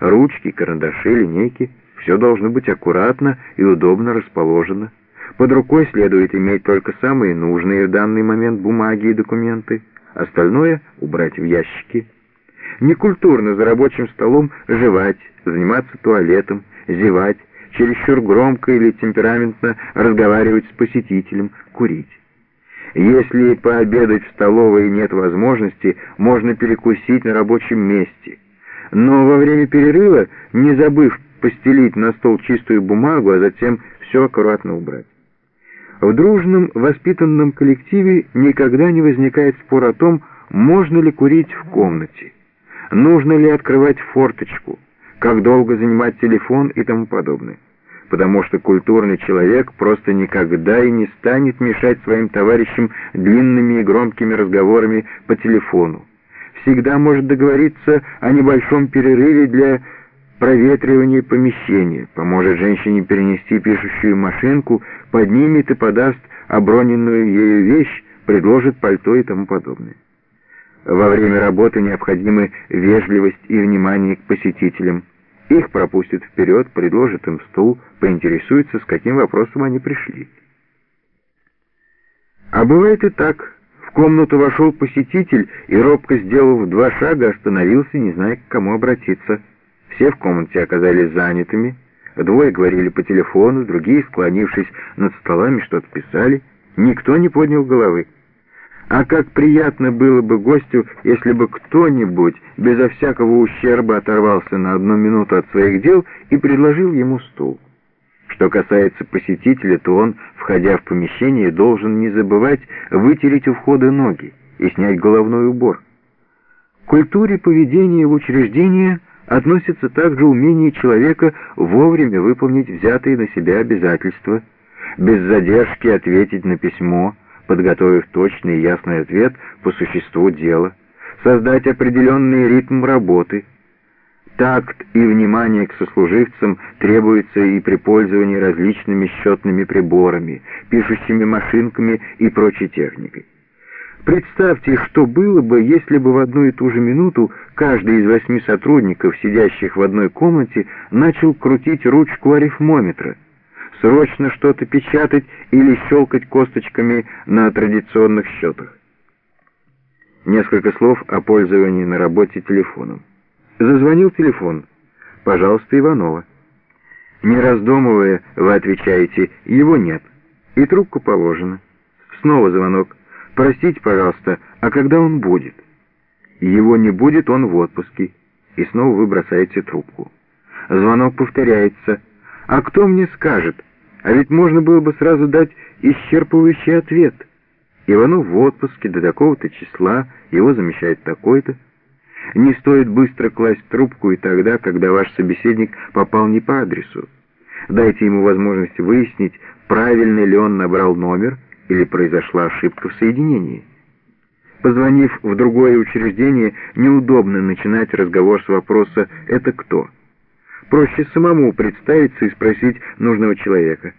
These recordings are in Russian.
Ручки, карандаши, линейки — все должно быть аккуратно и удобно расположено. Под рукой следует иметь только самые нужные в данный момент бумаги и документы. Остальное убрать в ящики. Некультурно за рабочим столом жевать, заниматься туалетом, зевать, чересчур громко или темпераментно разговаривать с посетителем, курить. Если пообедать в столовой нет возможности, можно перекусить на рабочем месте. Но во время перерыва, не забыв постелить на стол чистую бумагу, а затем все аккуратно убрать. В дружном, воспитанном коллективе никогда не возникает спор о том, можно ли курить в комнате, нужно ли открывать форточку, как долго занимать телефон и тому подобное. Потому что культурный человек просто никогда и не станет мешать своим товарищам длинными и громкими разговорами по телефону. Всегда может договориться о небольшом перерыве для проветривание помещения, поможет женщине перенести пишущую машинку, поднимет и подаст оброненную ею вещь, предложит пальто и тому подобное. Во время работы необходимы вежливость и внимание к посетителям. Их пропустят вперед, предложат им стул, поинтересуются, с каким вопросом они пришли. А бывает и так. В комнату вошел посетитель и, робко сделав два шага, остановился, не зная, к кому обратиться. Все в комнате оказались занятыми. Двое говорили по телефону, другие, склонившись над столами, что-то писали. Никто не поднял головы. А как приятно было бы гостю, если бы кто-нибудь безо всякого ущерба оторвался на одну минуту от своих дел и предложил ему стул. Что касается посетителя, то он, входя в помещение, должен не забывать вытереть у входа ноги и снять головной убор. К культуре поведения в учреждении – относится также умение человека вовремя выполнить взятые на себя обязательства, без задержки ответить на письмо, подготовив точный и ясный ответ по существу дела, создать определенный ритм работы. Такт и внимание к сослуживцам требуется и при пользовании различными счетными приборами, пишущими машинками и прочей техникой. Представьте, что было бы, если бы в одну и ту же минуту каждый из восьми сотрудников, сидящих в одной комнате, начал крутить ручку арифмометра, срочно что-то печатать или щелкать косточками на традиционных счетах. Несколько слов о пользовании на работе телефоном. Зазвонил телефон. «Пожалуйста, Иванова». Не раздумывая, вы отвечаете «его нет», и трубку положено. Снова звонок. «Простите, пожалуйста, а когда он будет?» «Его не будет, он в отпуске». И снова вы бросаете трубку. Звонок повторяется. «А кто мне скажет? А ведь можно было бы сразу дать исчерпывающий ответ. Иванов в отпуске до такого-то числа, его замещает такой-то». Не стоит быстро класть трубку и тогда, когда ваш собеседник попал не по адресу. Дайте ему возможность выяснить, правильно ли он набрал номер, или произошла ошибка в соединении. Позвонив в другое учреждение, неудобно начинать разговор с вопроса «это кто?». Проще самому представиться и спросить нужного человека.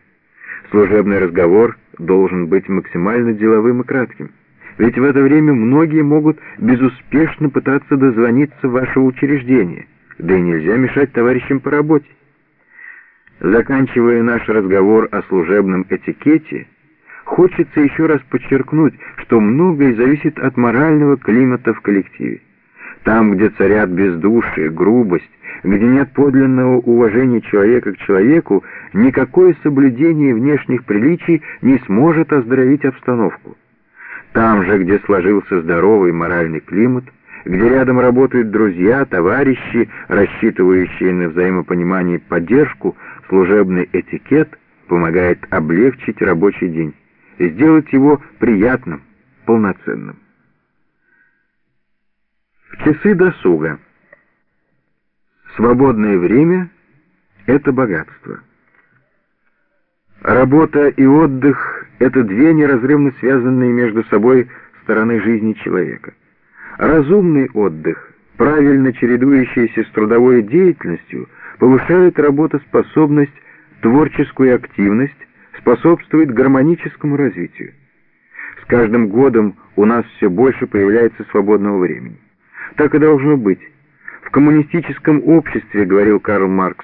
Служебный разговор должен быть максимально деловым и кратким. Ведь в это время многие могут безуспешно пытаться дозвониться в ваше учреждение, да и нельзя мешать товарищам по работе. Заканчивая наш разговор о служебном этикете, Хочется еще раз подчеркнуть, что многое зависит от морального климата в коллективе. Там, где царят бездушие, грубость, где нет подлинного уважения человека к человеку, никакое соблюдение внешних приличий не сможет оздоровить обстановку. Там же, где сложился здоровый моральный климат, где рядом работают друзья, товарищи, рассчитывающие на взаимопонимание поддержку, служебный этикет помогает облегчить рабочий день сделать его приятным, полноценным. В часы досуга. Свободное время — это богатство. Работа и отдых — это две неразрывно связанные между собой стороны жизни человека. Разумный отдых, правильно чередующийся с трудовой деятельностью, повышает работоспособность, творческую активность, способствует гармоническому развитию. С каждым годом у нас все больше появляется свободного времени. Так и должно быть. В коммунистическом обществе, говорил Карл Маркс,